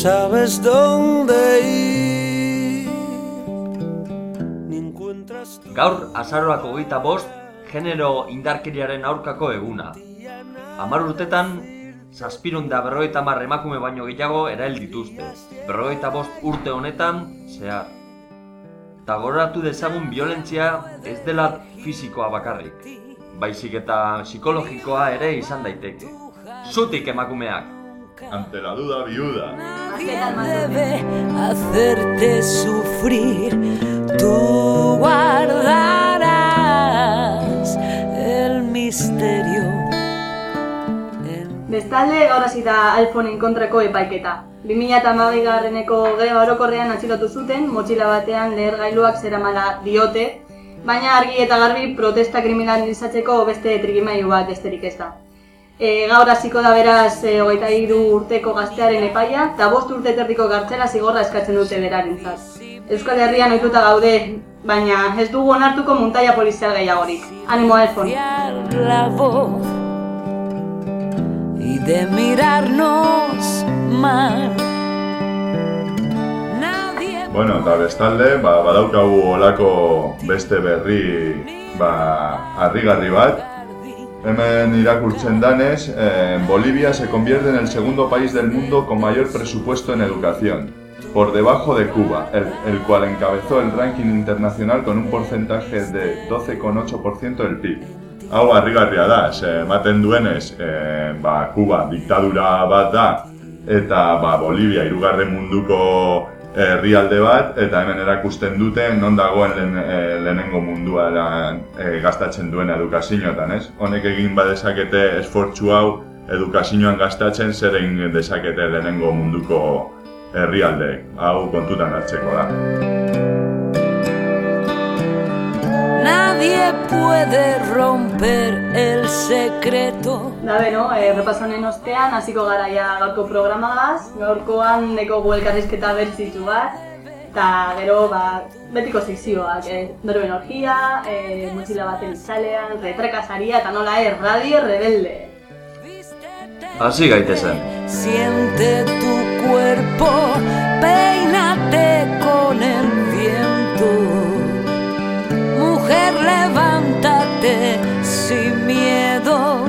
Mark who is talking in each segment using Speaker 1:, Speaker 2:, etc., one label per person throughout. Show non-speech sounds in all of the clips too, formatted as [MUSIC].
Speaker 1: sabes dónde ir.
Speaker 2: Gaur azaroako gita bost, genero indarkeriaren aurkako eguna. Amar urtetan, zazpirun da berrogeita mar emakume baino gehiago erail dituzte. Berrogeita bost urte honetan, zehar. Eta goratu dezagun violentzia ez dela fisikoa bakarrik. Baizik eta psikologikoa ere izan daiteke. Zutik emakumeak!
Speaker 3: Ante la duda viuda.
Speaker 1: Nadie debe hacerte sufrir, tú guardarás el misterio.
Speaker 4: Bestalde, gaur hasi da iPhoneen kontrako epaiketa. 2008 garreneko greba orokorrean atxilotu zuten, motxila batean lehergailuak zeramala diote, baina argi eta garbi protesta kriminalizatzeko beste trikimailu bat besterik ez da. E, gaur hasiko da beraz e, hogeita hiru urteko gaztearen epaia eta bost urte terdiko gartzela zigorra eskatzen dute berarentzat. Euskal Herrian ohituta gaude, baina ez dugu onartuko muntaia polizial gehiagorik. Animo
Speaker 1: voz y de mirarnos mal.
Speaker 3: Bueno, eta bestalde, ba, badaukagu olako beste berri ba, harrigarri bat. Hemen irakurtzen danez, eh, Bolivia se convierte en el segundo país del mundo con mayor presupuesto en educación, por debajo de Cuba, el, el cual encabezó el ranking internacional con un porcentaje de 12,8% del PIB. Hau harrigarria da, ze ematen duenez, eh, ba, Kuba diktadura bat da, eta ba, Bolivia hirugarren munduko herrialde bat, eta hemen erakusten dute non dagoen lehen, eh, lehenengo mundua eh, gastatzen duen edukazioetan, ez? Honek egin badezakete esfortzu hau edukazioan gastatzen zer egin dezakete lehenengo munduko herrialdeek. Hau kontutan hartzeko da.
Speaker 1: Nadie puede romper el secreto.
Speaker 4: Da beno, e, repaso honen ostean, hasiko garaia gaurko programagaz, gaurkoan dekogu elkarrizketa bertzitu bat, eta gero, ba, betiko sekzioak, e, dorben orgia, e, motxila baten txalean, retrekasaria, eta nola e, radio rebelde.
Speaker 2: Hasi gaitezen.
Speaker 1: Siente tu cuerpo, peínate con el viento. Levántate sin miedo,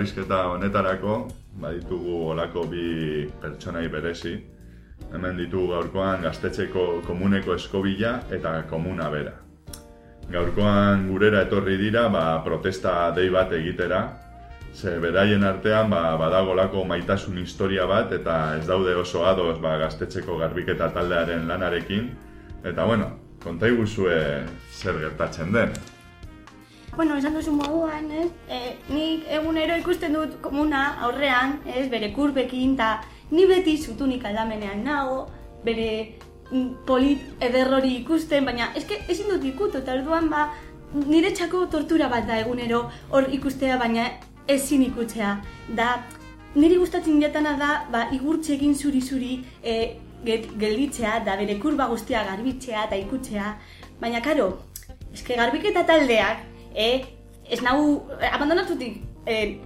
Speaker 3: elkarrizketa honetarako, baditugu olako bi pertsonai berezi. Hemen ditugu gaurkoan gaztetxeko komuneko eskobila eta komuna bera. Gaurkoan gurera etorri dira, ba, protesta dei bat egitera, ze beraien artean ba, badagolako maitasun historia bat eta ez daude oso ados ba, gaztetxeko garbiketa taldearen lanarekin. Eta bueno, konta iguzue zer gertatzen den.
Speaker 5: Bueno, esan duzu moduan, ez? E, nik egunero ikusten dut komuna aurrean, ez? Bere kurbekin, eta ni beti zutunik aldamenean nago, bere mm, polit ederrori ikusten, baina eske ezin dut ikutu, eta orduan ba, niretzako tortura bat da egunero hor ikustea, baina ezin ikutzea. Da, niri gustatzen jatana da, ba, igurtze egin zuri-zuri e, gelditzea, da bere kurba guztia garbitzea eta ikutzea, baina karo, eske garbiketa taldeak, e, ez nau, abandonatutik, e,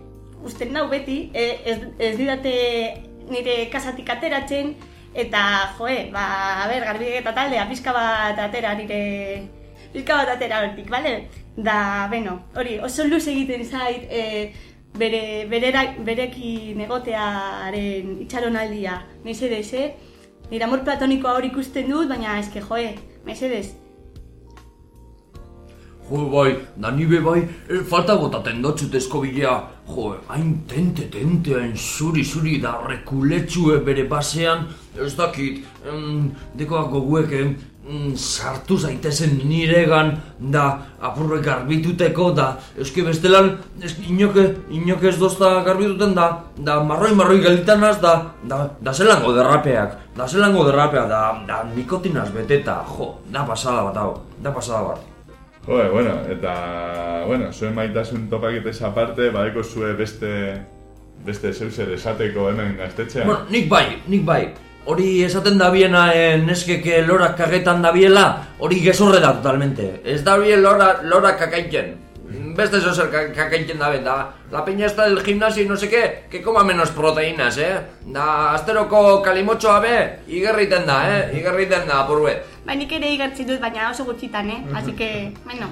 Speaker 5: usten nau beti, e, ez, ez didate nire kasatik ateratzen, eta, joe, ba, a ber, garbiketa taldea, pizka bat atera nire, pizka bat atera hortik, bale?
Speaker 4: Da, beno, hori, oso luz egiten zait, e, bere, berera, berekin egotearen itxaronaldia, mesedez, eh? Nire amor platonikoa hori ikusten dut, baina eske, joe, mesedez.
Speaker 2: Jo, bai, da nibe bai, e, falta botaten dotxut eskobilea. Jo, hain tente, tente, hain zuri, zuri, da rekuletxue bere basean, ez dakit, em, dekoak goguek, em, mm, sartu zaitezen niregan, da apurre garbituteko, da eske bestelan, eske inoke, inoke ez dozta garbituten, da, da marroi marroi gelitanaz, da, da, da zelango derrapeak, da zelango derrapeak, da, da nikotinaz beteta, jo, da pasada bat hau, da pasada bat.
Speaker 3: Joe, bueno, eta, bueno, zuen maitasun topaketez aparte, badeko zue beste, beste zeuzer esateko hemen gaztetxean.
Speaker 2: Bueno, nik bai, nik bai. Hori esaten dabiena eh, neskeke lorak kagetan dabiela, hori gezurre da totalmente. Ez dabie lora, lorak kakaiten. Beste eso zer ka- kakaiten dabe, da la peña está del gimnasio y no sé qué, que coma menos proteínas, eh? Da asteroko kalimotxoa be, igerriten da, eh? Igerriten da, apurbet.
Speaker 4: Ba, nik ere igartzen dut, baina oso gutxitan, eh? Así que, bueno,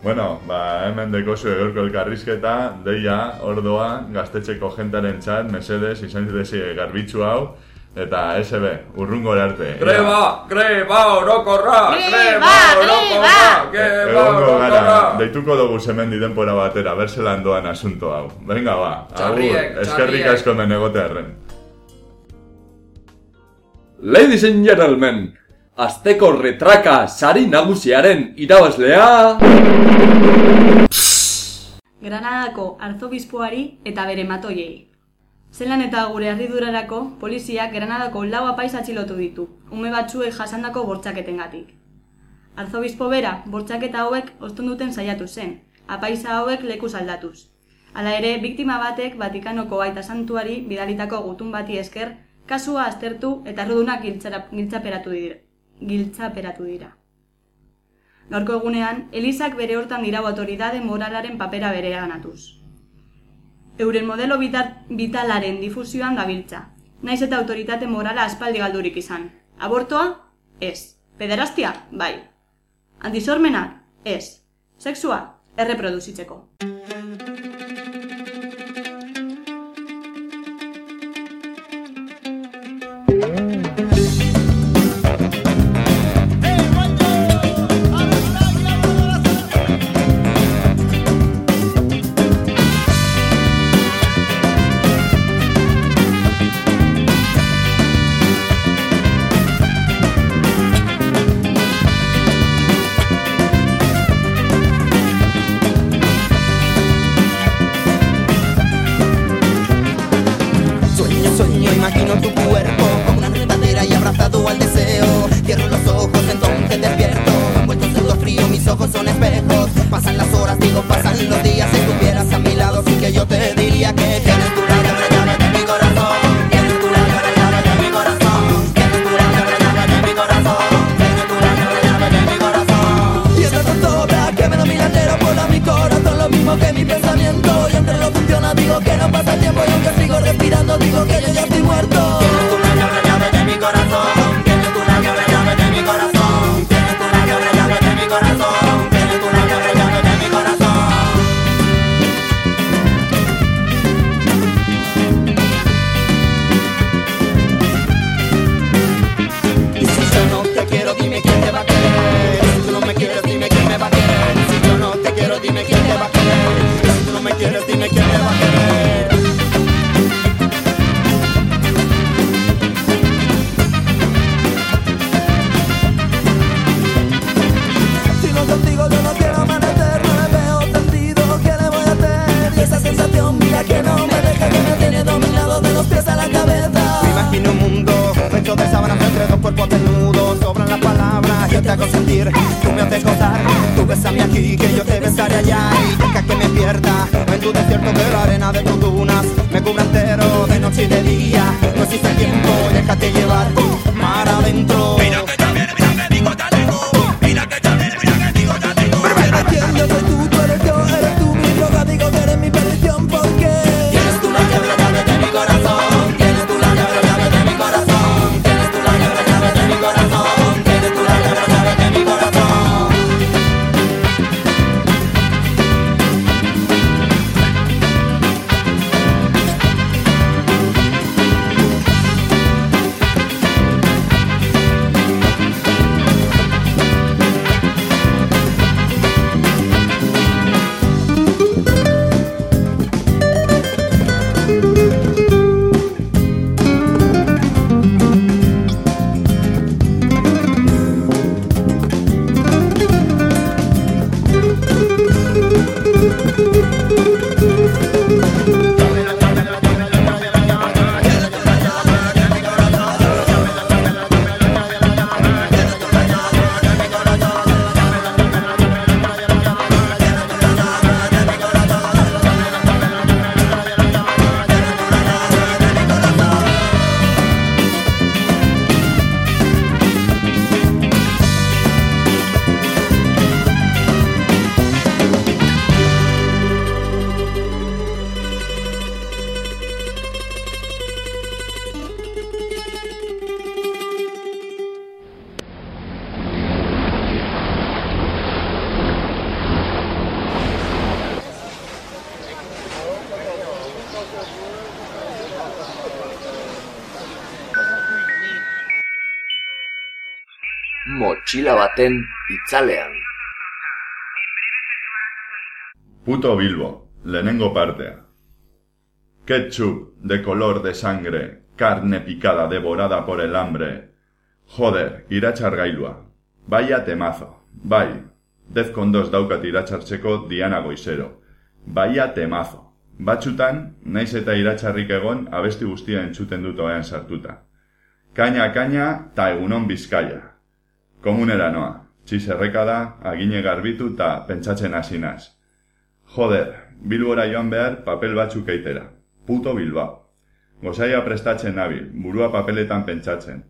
Speaker 3: Bueno, ba, hemen dekozu egorko elkarrizketa, deia, ordoa, gaztetxeko jentaren txat, mesedes, izan zitezi garbitzu hau, eta SB, urrungor arte.
Speaker 2: Greba, greba, orokorra,
Speaker 4: Greba, greba.
Speaker 2: greba, orokorra.
Speaker 3: deituko dugu zemendi denpora batera, berzelan doan asunto hau. Venga ba,
Speaker 2: Txarriek,
Speaker 3: eskerrik asko den egotearren.
Speaker 6: Ladies and gentlemen, Azteko retraka sari nagusiaren irabazlea...
Speaker 7: Granadako arzobispoari eta bere matoiei. Zelan eta gure harridurarako, poliziak Granadako lau apaiz atxilotu ditu, ume batzuek jasandako bortxaketengatik. Arzobispo bera, bortxaketa hauek ostun duten saiatu zen, apaisa hauek lekuz aldatuz. Hala ere, biktima batek Vatikanoko aita santuari bidalitako gutun bati esker, kasua aztertu eta giltzara- giltzaperatu dira. Giltzaperatu dira. Gaurko egunean, Elizak bere hortan dirau autoridade moralaren papera bere ganatuz. Euren modelo vitalaren difusioan gabiltza. Naiz eta autoritate morala aspaldi galdurik izan. Abortoa? Ez. Pederastia? Bai. Antisormenak? Ez. Sexua? Erreproduzitzeko.
Speaker 1: Motxila baten itzalean.
Speaker 3: Puto Bilbo, lehenengo partea. Ketchup de color de sangre, carne picada devorada por el hambre. Joder, iratxargailua. Vaya temazo. Bai, Defcon 2 daukat iratxartzeko Diana Goizero. Vaya temazo. Batxutan, naiz eta iratxarrik egon, abesti guztia entzuten dut oean sartuta. Kaina, kaina, ta egunon bizkaia. Komunera noa, txizerreka da, agine garbitu ta pentsatzen hasinaz. Joder, bilbora joan behar papel batzuk eitera. Puto Bilbao. Gozaia prestatzen nabil, burua papeletan pentsatzen.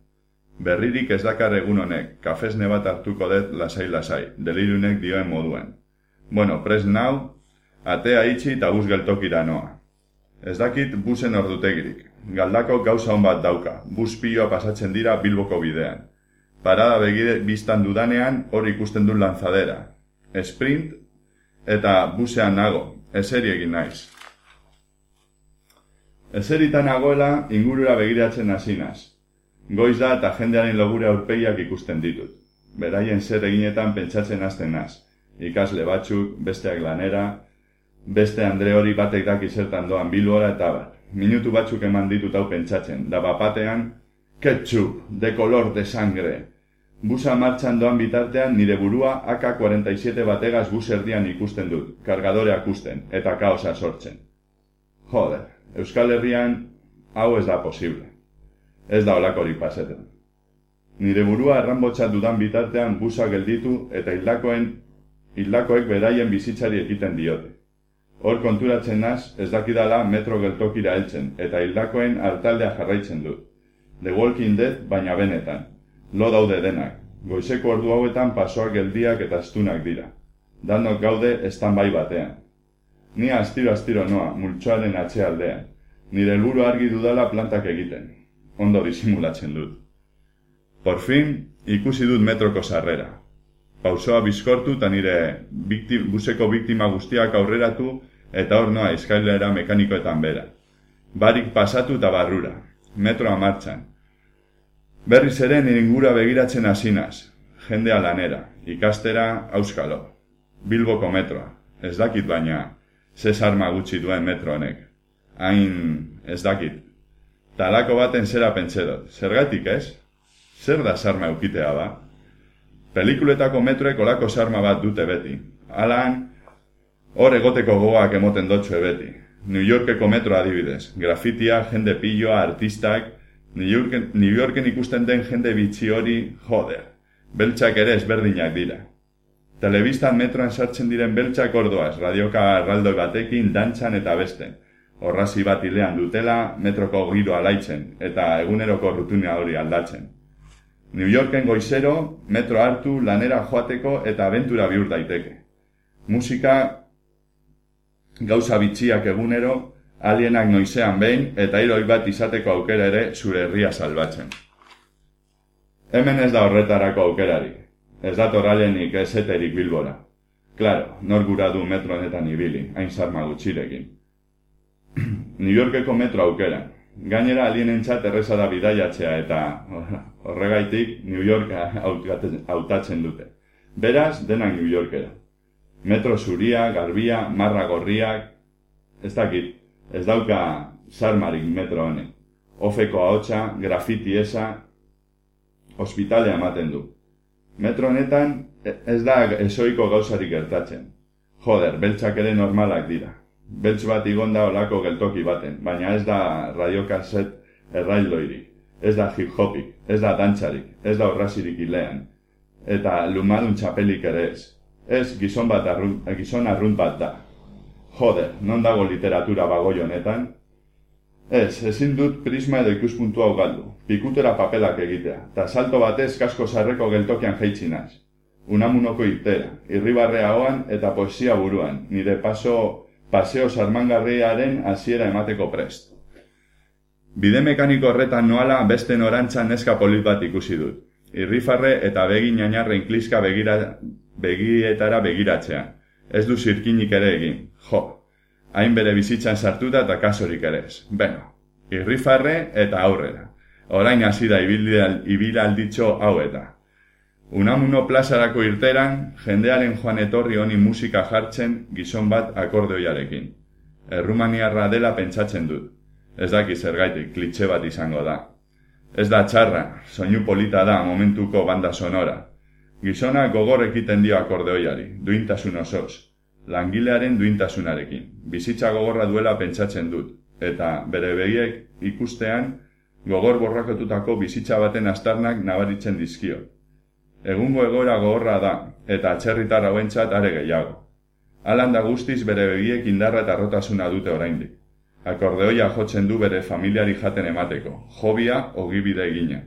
Speaker 3: Berririk ez dakar egun honek, kafesne bat hartuko dut lasai-lasai, delirunek dioen moduen. Bueno, pres nau, atea itxi eta bus geltokira noa. Ez dakit busen ordutegirik. Galdako gauza hon bat dauka, bus piloa pasatzen dira bilboko bidean. Parada begire biztan dudanean hor ikusten du lanzadera. Sprint eta busean nago, eseri egin naiz. Eseritan nagoela ingurura begiratzen hasinaz. Goiz da eta jendearen logure aurpegiak ikusten ditut. Beraien zer eginetan pentsatzen hasten naz. Ikasle batzuk, besteak lanera, beste Andre hori batek daki zertan doan bilbora eta bat. Minutu batzuk eman ditut hau pentsatzen, da bapatean, ketchup, de color de sangre. Busa martxan doan bitartean nire burua AK-47 bategaz bus erdian ikusten dut, kargadoreak usten, eta kaosa sortzen. Joder, Euskal Herrian hau ez da posible. Ez da olakorik paseten. Nire burua erranbotxat dudan bitartean busa gelditu eta hildakoen hildakoek beraien bizitzari egiten diote. Hor konturatzen naz, ez dakidala metro geltokira heltzen, eta hildakoen hartaldea jarraitzen dut. The Walking Dead baina benetan. Lo daude denak. Goizeko ordu hauetan pasoak geldiak eta astunak dira. Danok gaude estan bai batean. Ni astiro-astiro noa, multsoaren atzealdean. Nire helburu argi dudala plantak egiten. Ondo disimulatzen dut. Por fin, ikusi dut metroko sarrera. Pausoa bizkortu eta nire bikti, buseko biktima guztiak aurreratu eta hor noa eskailera mekanikoetan bera. Barik pasatu eta barrura. Metroa martxan. Berriz ere ingura begiratzen hasinaz. Jendea lanera, ikastera, auskalo. Bilboko metroa. Ez dakit baina, ze sarma gutxi duen metro honek. Hain, ez dakit. Talako baten zera pentsedot. Zergatik ez? Zer da sarma eukitea ba? Pelikuletako metroek olako sarma bat dute beti. Alan, hor egoteko gogoak emoten dotxue beti. New Yorkeko metro adibidez. Grafitia, jende pilloa, artistak. New Yorken, New Yorken ikusten den jende bitxi hori, joder. Beltxak ere ezberdinak dira. Telebistan metroan sartzen diren beltxak ordoaz, radioka erraldoi batekin, dantzan eta besten. Horrazi bat ilean dutela, metroko giro alaitzen, eta eguneroko rutunia hori aldatzen. New Yorken goizero, metro hartu, lanera joateko eta abentura bihur daiteke. Musika, gauza bitxiak egunero, alienak noizean behin, eta iroi bat izateko aukera ere zure herria salbatzen. Hemen ez da horretarako aukerarik. Ez dator alienik ezeterik bilbora. Claro, nor gura du metro honetan ibili, hain sarma gutxirekin. [CLEARS THROAT] New Yorkeko metro aukera. Gainera alienentzat erreza da bidaiatzea eta horregaitik New Yorka [LAUGHS] hautatzen dute. Beraz, denak New Yorkera. Metro zuria, garbia, marra gorriak, ez dakit, ez dauka sarmarik metro honek. Ofeko ahotsa, grafiti esa, ospitalea ematen du. Metro honetan ez da esoiko gauzarik gertatzen. Joder, beltzak ere normalak dira. Beltz bat igonda olako geltoki baten, baina ez da radiokaset erraildoirik, ez da hip-hopik, ez da dantzarik, ez da horrazirik ilean, eta lumadun txapelik ere ez. Ez gizon, bat arrun, gizon arrunt bat da. Joder, non dago literatura bagoi honetan? Ez, ezin dut prisma edo ikuspuntu hau galdu, pikutera papelak egitea, eta salto batez kasko sarreko geltokian jaitzinaz. Unamunoko irtera, irribarrea hoan eta poesia buruan, nire paso paseo sarmangarriaren hasiera emateko prest. Bide mekaniko horretan noala beste norantzan neska polit bat ikusi dut. Irrifarre eta begi nainarre inkliska begira, begietara begiratzea. Ez du zirkinik ere egin. Jo, hain bere bizitzan sartuta eta kasorik ere ez. Beno, irrifarre eta aurrera. Orain hasi da ibilalditxo hau eta. Unamuno plazarako irteran, jendearen joan etorri honi musika jartzen gizon bat akordeoiarekin. Errumaniarra dela pentsatzen dut. Ez daki zergaitik, klitxe bat izango da. Ez da txarra, soinu polita da momentuko banda sonora. Gizona gogor ekiten dio akordeoiari, duintasun osoz. Langilearen duintasunarekin. Bizitza gogorra duela pentsatzen dut. Eta bere begiek ikustean, gogor borrakotutako bizitza baten astarnak nabaritzen dizkio. Egungo egoera gogorra da, eta atxerritar hauentzat are gehiago. Alan da guztiz bere begiek indarra eta rotasuna dute oraindik. Akordeoia jotzen du bere familiari jaten emateko, jobia ogibide egina.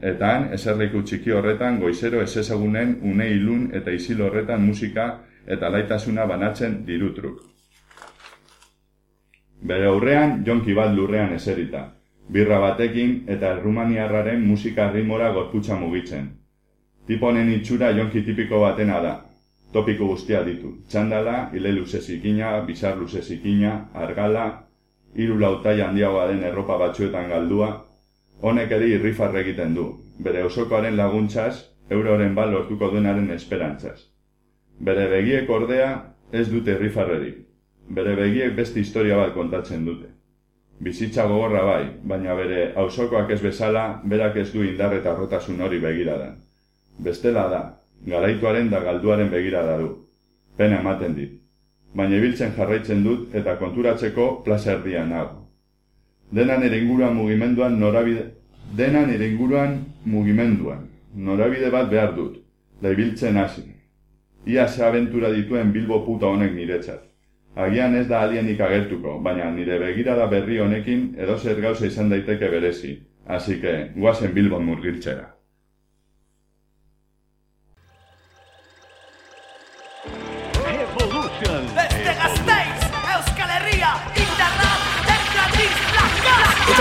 Speaker 3: Eta han, eserleiku txiki horretan, goizero ezezagunen une ilun eta isil horretan musika eta laitasuna banatzen dirutruk. Bere aurrean, jonki bat lurrean eserita, birra batekin eta errumaniarraren musika ritmora gorputza mugitzen. Tipo honen itxura jonki tipiko batena da. Topiko guztia ditu. Txandala, ile luze zikina, bizar luze zikina, argala, hiru lautai handiagoa den erropa batzuetan galdua, honek ere irrifarre egiten du, bere osokoaren laguntzaz, euroren bal lortuko duenaren esperantzaz. Bere begiek ordea ez dute irrifarrerik. Bere begiek beste historia bat kontatzen dute. Bizitza gogorra bai, baina bere auzokoak ez bezala, berak ez du indar eta rotasun hori begiradan. Bestela da, garaituaren da galduaren begirada du. Pena ematen dit. Baina ibiltzen jarraitzen dut eta konturatzeko plaza erdian nago. Dena nire inguruan mugimenduan norabide... Dena nire inguruan mugimenduan. Norabide bat behar dut. Da ibiltzen hasi. Ia ze abentura dituen bilbo puta honek niretzat. Agian ez da alienik agertuko, baina nire begirada berri honekin edo zer gauza izan daiteke berezi. Así que, guazen bilbon murgiltzera.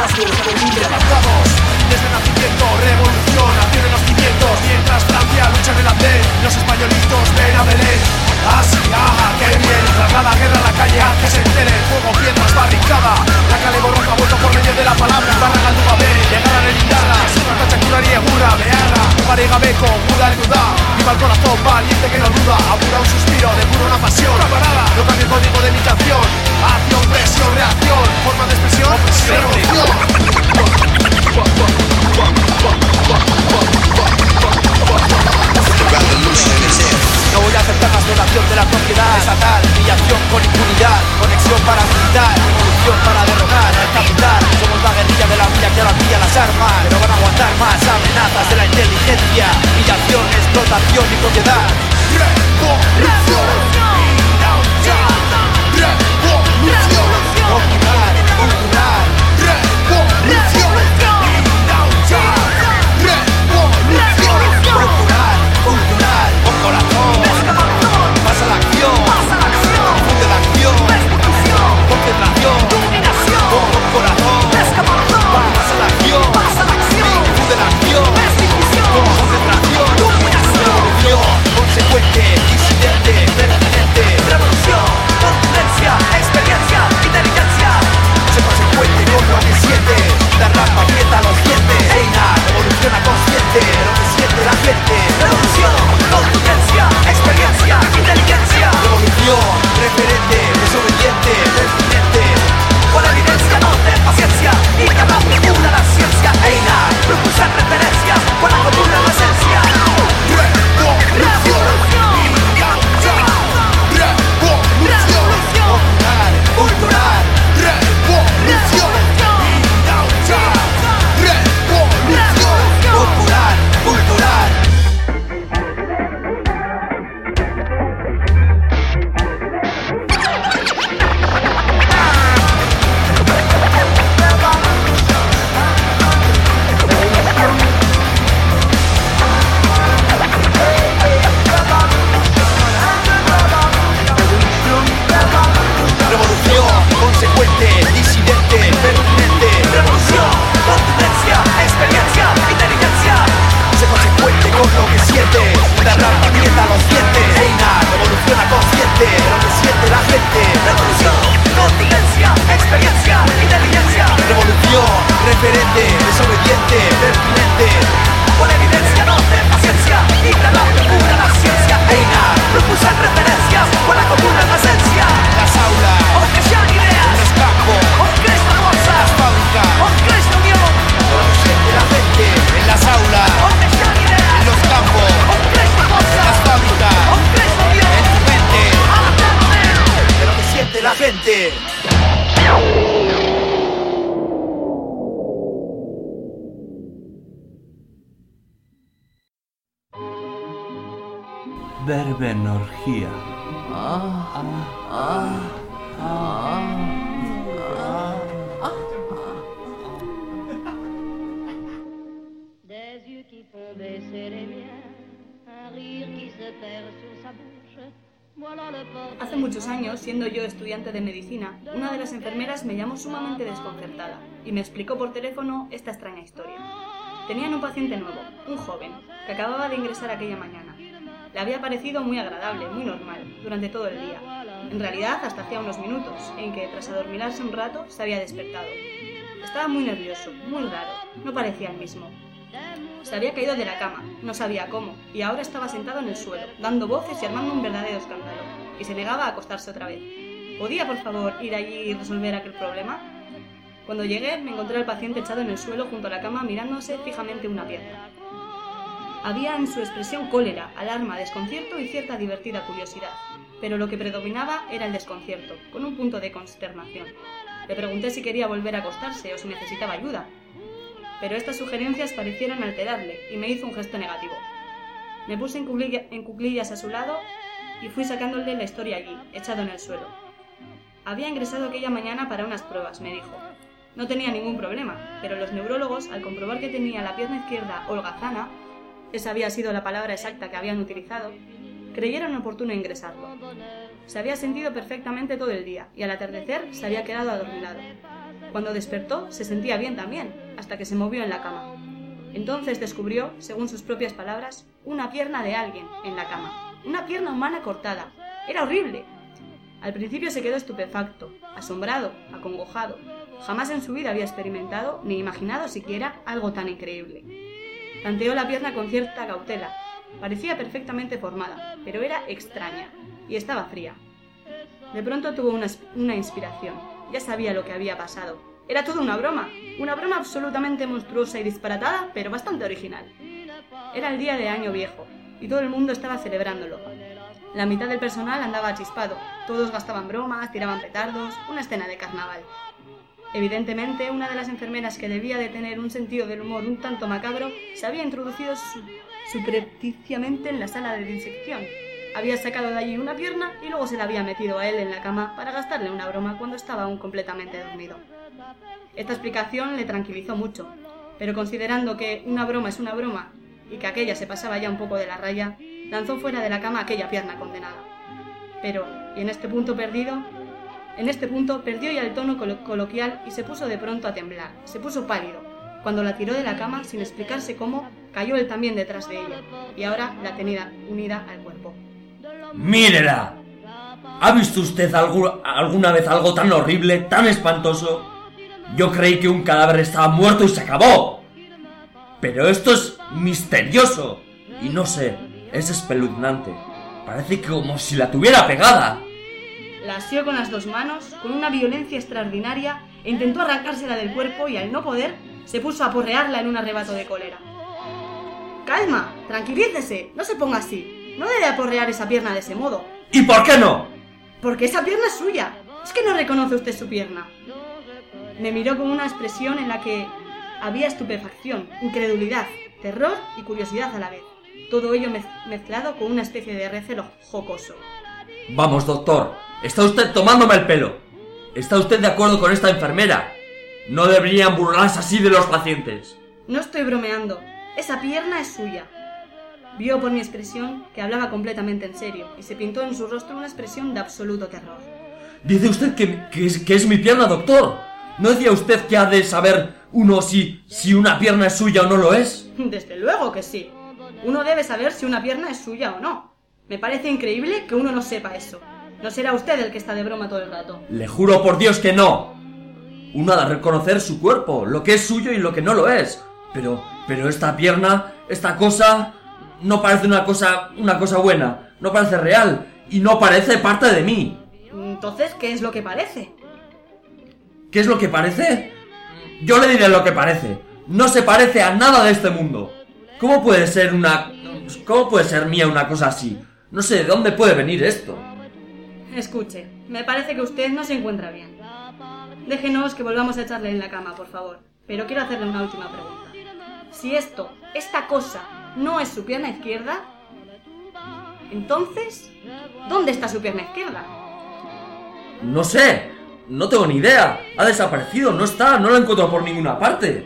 Speaker 8: Avanzamos Desde nacimiento, revolución, nació en los cimientos Mientras Francia lucha en el andén Los españolitos ven a Belén Así, ajá, qué bien Tras la guerra a la calle, haz que se entere Fuego, piedras, barricada La cale borroca vuelto por medio de la palabra Barra galdu gabe, llegaran el indarra Zurrata txakurari egurra, beharra Pare gabeko, guda el duda Viva el corazón, valiente que no duda Apura un suspiro, depura una pasión no cambia el código de mi canción Acción, presión, reacción. Forma de expresión, No voy a aceptar la violación de la propiedad. Estatal Humillación con impunidad. Conexión para militar Revolución para derrocar al capital. Somos la guerrilla de la villa que ahora pilla las armas. Pero van a aguantar más amenazas de la inteligencia. Humillación, explotación y propiedad
Speaker 9: verbenorgía.
Speaker 10: Des yeux qui font baisser les miens, un rire qui se perd sur sa bouche. Voilà le portrait.
Speaker 4: Hace muchos años, siendo yo estudiante de medicina, una de las enfermeras me llamó sumamente desconcertada y me explicó por teléfono esta extraña historia. Tenían un paciente nuevo, un joven, que acababa de ingresar aquella mañana. Le había parecido muy agradable, muy normal, durante todo el día. En realidad, hasta hacía unos minutos, en que, tras adormilarse un rato, se había despertado. Estaba muy nervioso, muy raro, no parecía el mismo. Se había caído de la cama, no sabía cómo, y ahora estaba sentado en el suelo, dando voces y armando un verdadero escándalo, y se negaba a acostarse otra vez. ¿Podía, por favor, ir allí y resolver aquel problema? Cuando llegué, me encontré al paciente echado en el suelo junto a la cama mirándose fijamente una pierna. Había en su expresión cólera, alarma, desconcierto y cierta divertida curiosidad, pero lo que predominaba era el desconcierto, con un punto de consternación. Le pregunté si quería volver a acostarse o si necesitaba ayuda, pero estas sugerencias parecieron alterarle y me hizo un gesto negativo. Me puse en, cuclilla- en cuclillas a su lado y fui sacándole la historia allí, echado en el suelo. Había ingresado aquella mañana para unas pruebas, me dijo. No tenía ningún problema, pero los neurólogos, al comprobar que tenía la pierna izquierda holgazana, esa había sido la palabra exacta que habían utilizado, creyeron oportuno ingresarlo. Se había sentido perfectamente todo el día y al atardecer se había quedado adormilado. Cuando despertó se sentía bien también, hasta que se movió en la cama. Entonces descubrió, según sus propias palabras, una pierna de alguien en la cama. Una pierna humana cortada. Era horrible. Al principio se quedó estupefacto, asombrado, acongojado. Jamás en su vida había experimentado ni imaginado siquiera algo tan increíble. Tanteó la pierna con cierta cautela. Parecía perfectamente formada, pero era extraña y estaba fría. De pronto tuvo una, una inspiración. Ya sabía lo que había pasado. Era todo una broma, una broma absolutamente monstruosa y disparatada, pero bastante original. Era el día de Año Viejo, y todo el mundo estaba celebrándolo. La mitad del personal andaba chispado, todos gastaban bromas, tiraban petardos, una escena de carnaval. Evidentemente, una de las enfermeras que debía de tener un sentido del humor un tanto macabro se había introducido su- subrepticiamente en la sala de disección. Había sacado de allí una pierna y luego se la había metido a él en la cama para gastarle una broma cuando estaba aún completamente dormido. Esta explicación le tranquilizó mucho, pero considerando que una broma es una broma y que aquella se pasaba ya un poco de la raya, lanzó fuera de la cama aquella pierna condenada. Pero, y en este punto perdido, en este punto perdió ya el tono colo- coloquial y se puso de pronto a temblar, se puso pálido. Cuando la tiró de la cama, sin explicarse cómo, cayó él también detrás de ella, y ahora la tenía unida al cuerpo.
Speaker 2: ¡Mírela! ¿Ha visto usted algu- alguna vez algo tan horrible, tan espantoso? Yo creí que un cadáver estaba muerto y se acabó. Pero esto es misterioso. Y no sé, es espeluznante. Parece como si la tuviera pegada.
Speaker 4: La asió con las dos manos, con una violencia extraordinaria, e intentó arrancársela del cuerpo y al no poder, se puso a aporrearla en un arrebato de cólera. Calma, tranquilícese, no se ponga así. No debe aporrear esa pierna de ese modo,
Speaker 2: ¿Y por qué no?
Speaker 4: porque esa pierna es suya. Es que no reconoce usted su pierna. Me miró con una expresión en la que había estupefacción, incredulidad, terror y curiosidad a la vez. Todo ello mez- mezclado con una especie de recelo jocoso.
Speaker 2: Vamos, doctor. Está usted tomándome el pelo. ¿Está usted de acuerdo con esta enfermera? No deberían burlarse así de los pacientes.
Speaker 4: No estoy bromeando. Esa pierna es suya. Vio por mi expresión que hablaba completamente en serio y se pintó en su rostro una expresión de absoluto terror.
Speaker 2: Dice usted que, que es, que es mi pierna, doctor. ¿No decía usted que ha de saber uno si, si una pierna es suya o no lo es? [LAUGHS]
Speaker 4: Desde luego que sí. Uno debe saber si una pierna es suya o no. Me parece increíble que uno no sepa eso. No será usted el que está de broma todo el rato.
Speaker 2: Le juro por Dios que no. Uno ha de reconocer su cuerpo, lo que es suyo y lo que no lo es. Pero, pero esta pierna, esta cosa, no parece una cosa, una cosa buena. No parece real y no parece parte de mí.
Speaker 4: Entonces, ¿qué es lo que parece?
Speaker 2: ¿Qué es lo que parece? Yo le diré lo que parece. No se parece a nada de este mundo. ¿Cómo puede ser una... ¿Cómo puede ser mía una cosa así? No sé de dónde puede venir esto.
Speaker 4: Escuche, me parece que usted no se encuentra bien. Déjenos que volvamos a echarle en la cama, por favor. Pero quiero hacerle una última pregunta. Si esto, esta cosa, no es su pierna izquierda, Entonces, ¿dónde está su pierna izquierda?
Speaker 11: No sé, no tengo ni idea. Ha desaparecido, no está, no la encuentro por ninguna parte.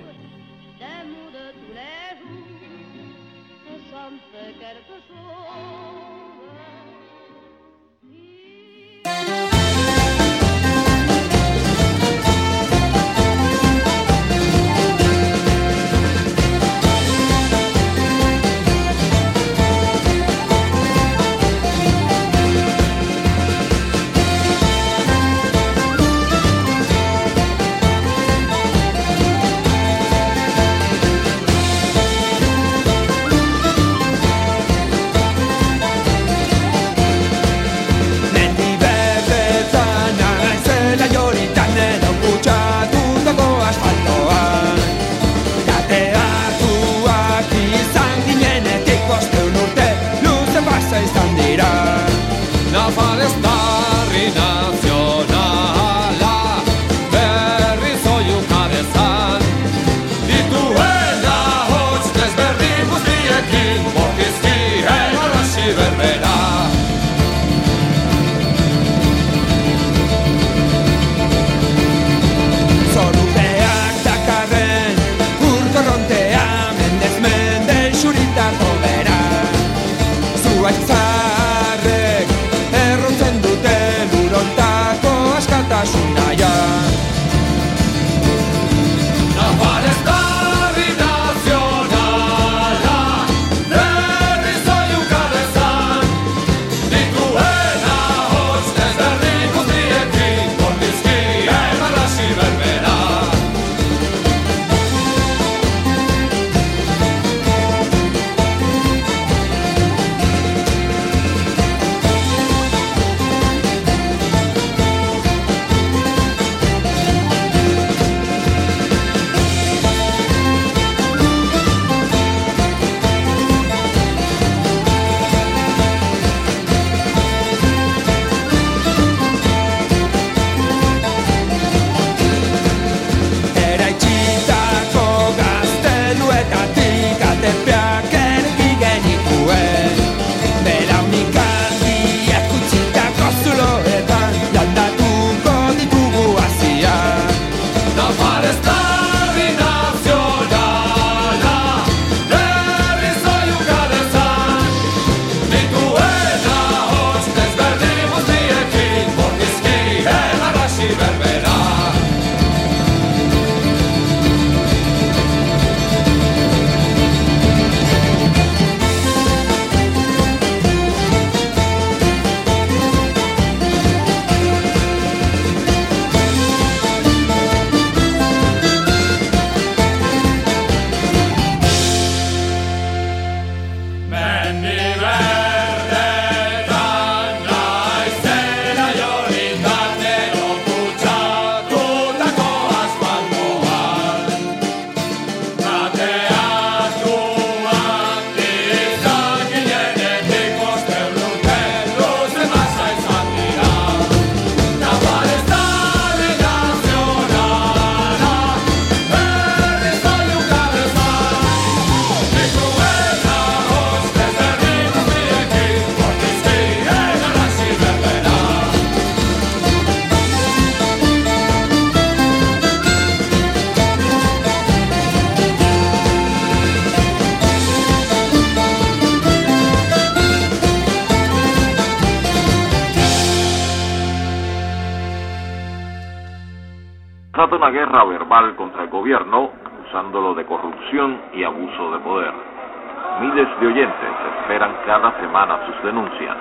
Speaker 9: Corrupción y abuso de poder. Miles de oyentes esperan cada semana sus denuncias.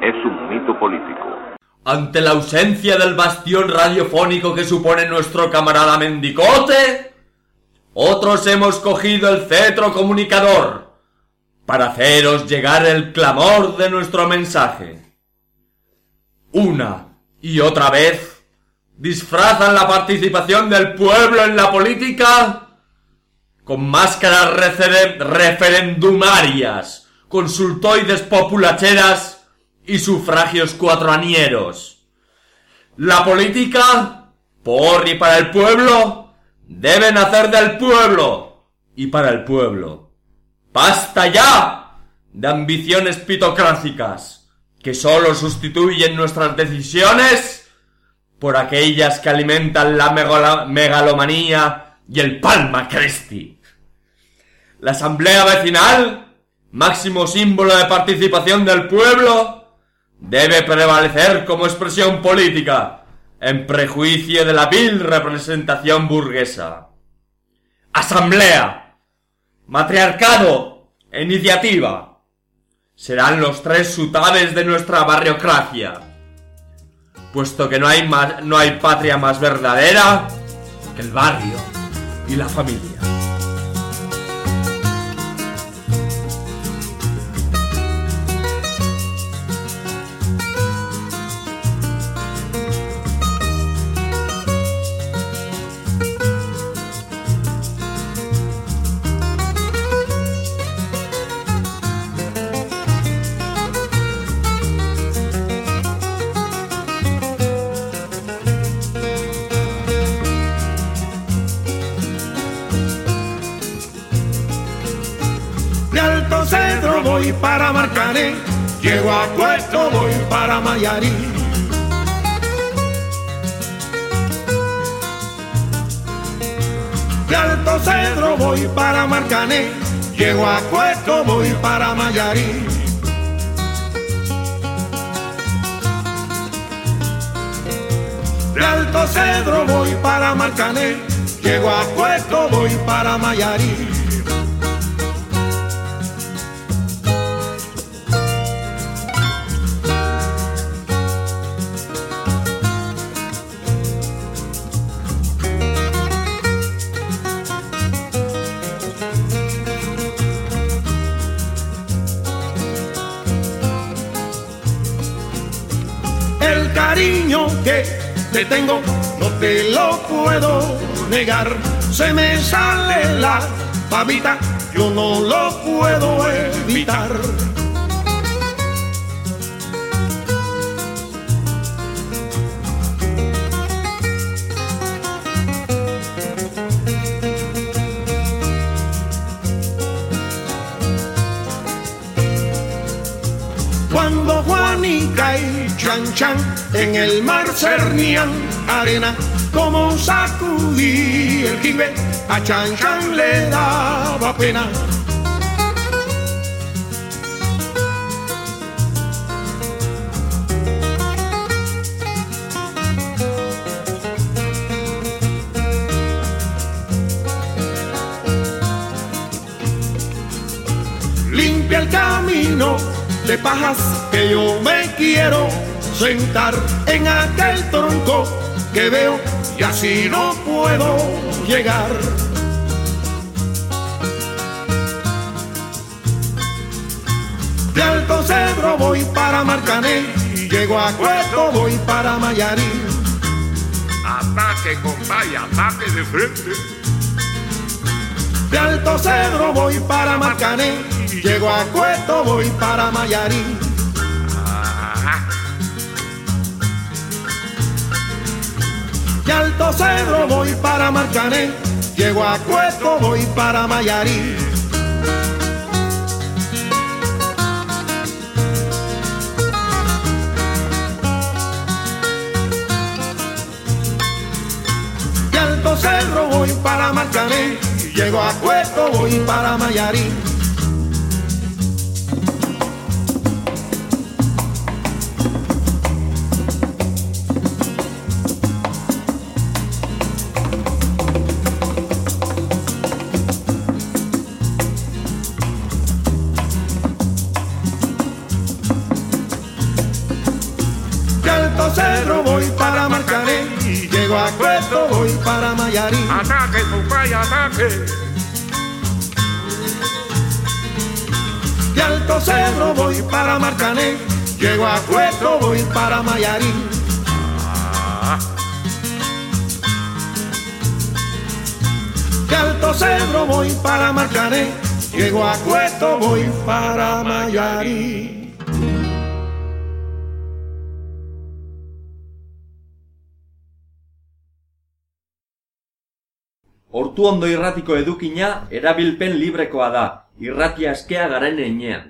Speaker 9: Es un mito político.
Speaker 11: Ante la ausencia del bastión radiofónico que supone nuestro camarada Mendicote, otros hemos cogido el cetro comunicador para haceros llegar el clamor de nuestro mensaje. Una y otra vez disfrazan la participación del pueblo en la política con máscaras referendumarias, consultoides populacheras y sufragios cuatroanieros. La política, por y para el pueblo, debe nacer del pueblo y para el pueblo. ¡Basta ya!
Speaker 2: de ambiciones pitocráticas que solo sustituyen nuestras decisiones por aquellas que alimentan la megalomanía y el palma Christi. La asamblea vecinal, máximo símbolo de participación del pueblo, debe prevalecer como expresión política en prejuicio de la vil representación burguesa. Asamblea, matriarcado e iniciativa serán los tres sutaves de nuestra barriocracia, puesto que no hay, no hay patria más verdadera que el barrio y la familia.
Speaker 12: Llego a Puerto voy para Mayarí. De Alto Cedro voy para Marcané, llego a Puerto voy para Mayarí. De Alto Cedro voy para Marcané, llego a Puerto voy para Mayarí. Te tengo no te lo puedo negar. Se me sale la babita, yo no lo puedo evitar. Y Chan Chan en el mar cernían arena, como sacudí el jibe, a Chan Chan le daba pena. limpia el camino de pajas que yo me quiero sentar en aquel tronco que veo y así no puedo llegar. De Alto Cedro voy para Marcané, llego a Cueto voy para Mayarí.
Speaker 11: Ataque, compadre, ataque de frente.
Speaker 12: De Alto Cedro voy para Marcané, llego a Cueto voy para Mayarí. De Alto Cedro voy para Marcané, llego a Cueto voy para Mayarí. De Alto Cerro voy para Marcané, llego a Cueto voy para Mayarí. Mayarí.
Speaker 11: Ataque, compadre, ataque.
Speaker 12: De Alto Cerro voy para Marcané, llego a Cueto voy para Mayarí. De Alto Cedro voy para Marcané, llego a Cueto voy para Mayarí.
Speaker 2: Hortu ondo irratiko edukina erabilpen librekoa da, irratia eskea garen einean.